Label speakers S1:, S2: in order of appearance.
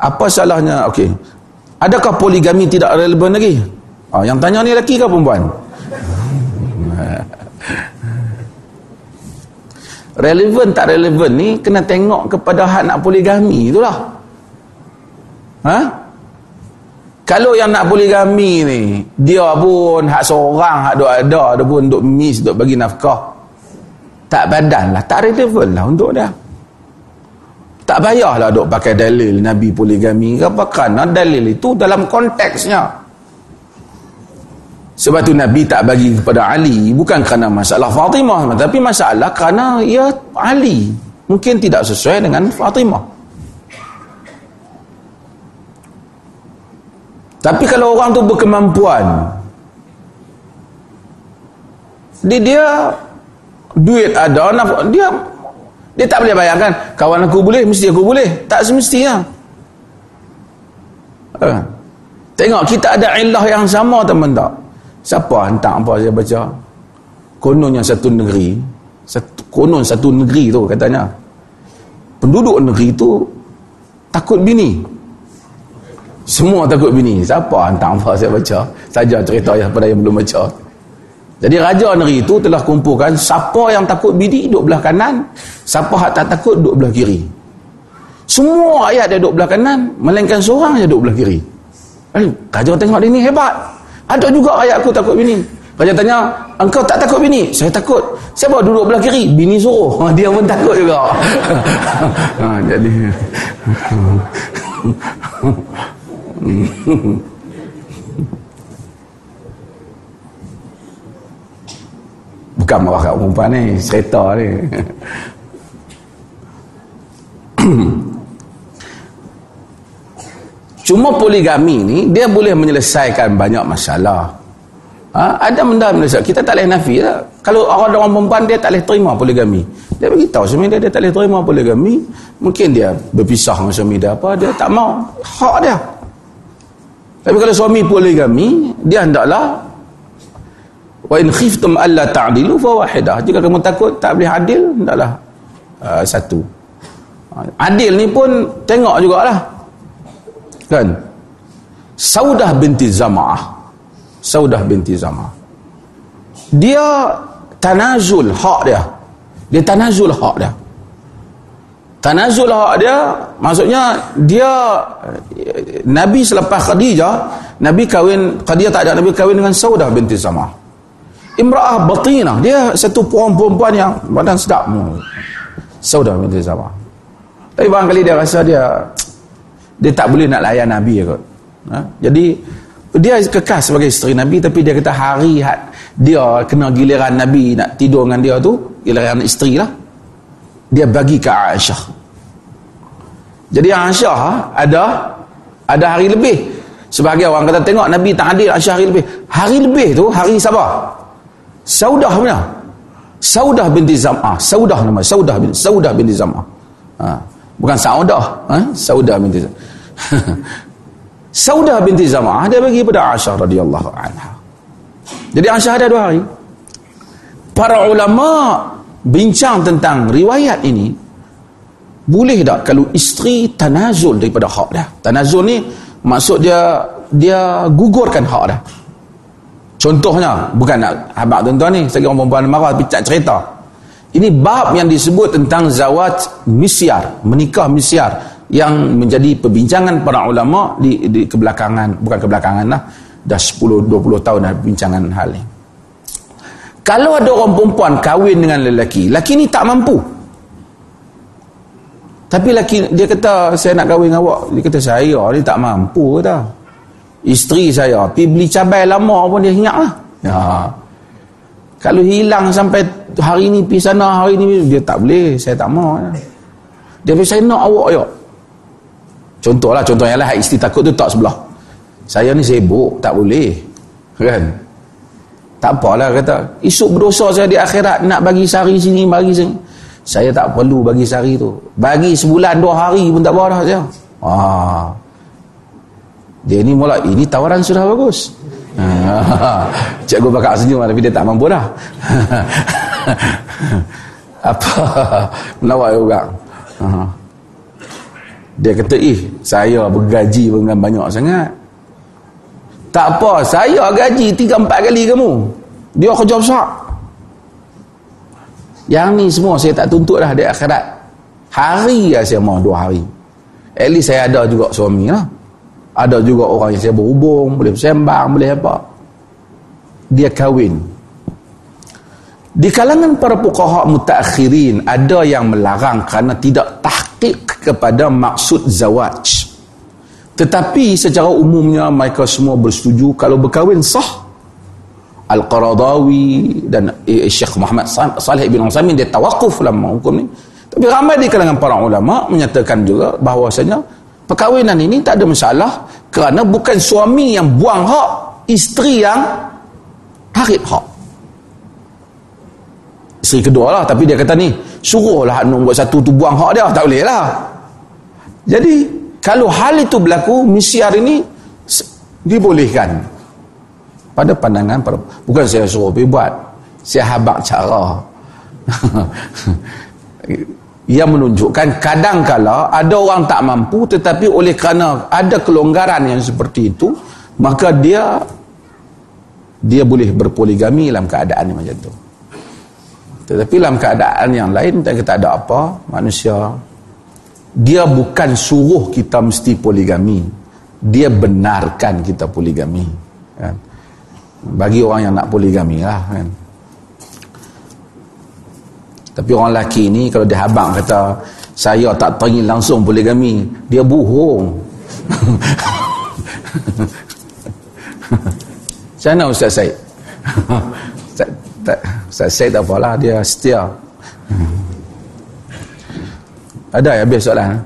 S1: Apa salahnya? Okey. Adakah poligami tidak relevan lagi? Oh, yang tanya ni lelaki ke perempuan? relevan tak relevan ni kena tengok kepada hak nak poligami itulah. Ha? Kalau yang nak poligami ni, dia pun hak seorang hak duk ada, dia pun duk miss, duk bagi nafkah. Tak badan lah, tak relevan lah untuk dia. Tak payahlah duk pakai dalil Nabi poligami. Apa kerana dalil itu dalam konteksnya. Sebab tu Nabi tak bagi kepada Ali bukan kerana masalah Fatimah tapi masalah kerana ia Ali mungkin tidak sesuai dengan Fatimah. Tapi kalau orang tu berkemampuan dia, dia duit ada dia dia tak boleh bayangkan kawan aku boleh mesti aku boleh tak semestinya ha. tengok kita ada ilah yang sama teman tak Siapa hantar apa saya baca? Kononnya satu negeri, satu, konon satu negeri tu katanya. Penduduk negeri tu takut bini. Semua takut bini. Siapa hantar apa saya baca? Saja cerita yang pada yang belum baca. Jadi raja negeri itu telah kumpulkan siapa yang takut bini duduk belah kanan, siapa yang tak takut duduk belah kiri. Semua ayat dia duduk belah kanan, melainkan seorang saja duduk belah kiri. Eh, raja tengok dia ni hebat. Ada juga ayat aku takut bini. Raja tanya, engkau tak takut bini? Saya takut. Siapa duduk belah kiri? Bini suruh. Ha, dia pun takut juga. ha, jadi... Bukan marah kat perempuan ni. Cerita ni. Cuma poligami ni dia boleh menyelesaikan banyak masalah. Ha? Ada benda menyelesaikan. Kita tak boleh nafi tak? Kalau orang orang perempuan dia tak boleh terima poligami. Dia beritahu suami dia dia tak boleh terima poligami. Mungkin dia berpisah dengan suami dia apa dia tak mau. Hak dia. Tapi kalau suami poligami dia hendaklah wa in khiftum alla ta'dilu fa wahidah. Jika kamu takut tak boleh adil hendaklah uh, satu. Adil ni pun tengok jugalah. Kan? Saudah binti Zama'ah. Saudah binti Zama'ah. Dia tanazul hak dia. Dia tanazul hak dia. Tanazul hak dia maksudnya dia Nabi selepas Khadijah Nabi kahwin Khadijah tak ada Nabi kahwin dengan Saudah binti Zama'ah Imra'ah batinah. Dia satu perempuan yang badan sedap. Saudah binti Zama'ah tapi barangkali dia rasa dia dia tak boleh nak layan Nabi kot. Ha? Jadi dia kekal sebagai isteri Nabi tapi dia kata hari had dia kena giliran Nabi nak tidur dengan dia tu giliran isteri lah. Dia bagi ke Aisyah. Jadi Aisyah ha, ada ada hari lebih. Sebagai orang kata tengok Nabi tak adil Aisyah hari lebih. Hari lebih tu hari sabar Saudah punya Saudah binti Zam'ah Saudah nama Saudah binti Saudah binti Zam'ah ha. bukan Saudah ha? Saudah binti Zam'ah Saudah binti Zama'ah dia bagi pada Aisyah radhiyallahu anha. Jadi Aisyah ada dua hari. Para ulama bincang tentang riwayat ini boleh tak kalau isteri tanazul daripada hak dia. Tanazul ni maksud dia dia gugurkan hak dia. Contohnya bukan nak habaq tuan-tuan ni, saya orang perempuan marah tapi tak cerita. Ini bab yang disebut tentang zawat misyar, menikah misyar yang menjadi perbincangan para ulama di, di kebelakangan bukan kebelakangan lah dah 10 20 tahun dah bincangan hal ni. Kalau ada orang perempuan kahwin dengan lelaki lelaki ni tak mampu. Tapi lelaki dia kata saya nak kahwin dengan awak. Dia kata saya ni tak mampu kata isteri saya pergi beli cabai lama pun dia ingat lah ya. kalau hilang sampai hari ni pergi sana hari ni dia tak boleh saya tak mau dia kata saya nak awak ya Contohlah, contoh yang lah isteri takut tu tak sebelah. Saya ni sibuk, tak boleh. Kan? Tak apalah kata. Isuk berdosa saya di akhirat nak bagi sari sini, bagi sini. Saya tak perlu bagi sari tu. Bagi sebulan, dua hari pun tak apa dah saya. Ah. Dia ni mula, ini tawaran sudah bagus. Cikgu bakal senyum tapi dia tak mampu dah. Apa? Melawat juga. Uh-huh. dia kata ih saya bergaji dengan banyak sangat tak apa saya gaji 3-4 kali kamu dia kerja besar yang ni semua saya tak tuntut dah di akhirat hari lah saya mau dua hari at least saya ada juga suami lah ada juga orang yang saya berhubung boleh bersembang boleh apa dia kahwin di kalangan para fuqaha mutaakhirin ada yang melarang kerana tidak tahqiq kepada maksud zawaj. Tetapi secara umumnya mereka semua bersetuju kalau berkahwin sah. Al-Qaradawi dan eh, Syekh Muhammad Salih bin Utsaimin dia tawakuf dalam hukum ni. Tapi ramai di kalangan para ulama menyatakan juga bahawasanya perkahwinan ini tak ada masalah kerana bukan suami yang buang hak, isteri yang tarik hak. Isteri kedua lah tapi dia kata ni suruhlah Anum buat satu tu buang hak dia. Tak boleh lah. Jadi kalau hal itu berlaku misi hari ini dibolehkan. Pada pandangan para, bukan saya suruh pergi buat saya habak cara yang menunjukkan kadang-kala ada orang tak mampu tetapi oleh kerana ada kelonggaran yang seperti itu maka dia dia boleh berpoligami dalam keadaan macam tu tetapi dalam keadaan yang lain kita tak ada apa, manusia dia bukan suruh kita mesti poligami. Dia benarkan kita poligami. Kan? Bagi orang yang nak poligami lah. Kan? Tapi orang lelaki ni kalau dia habang kata saya tak teringin langsung poligami, dia bohong. Macam mana Ustaz Syed? tak, Ustaz Syed tak apalah dia setia ada ya habis soalan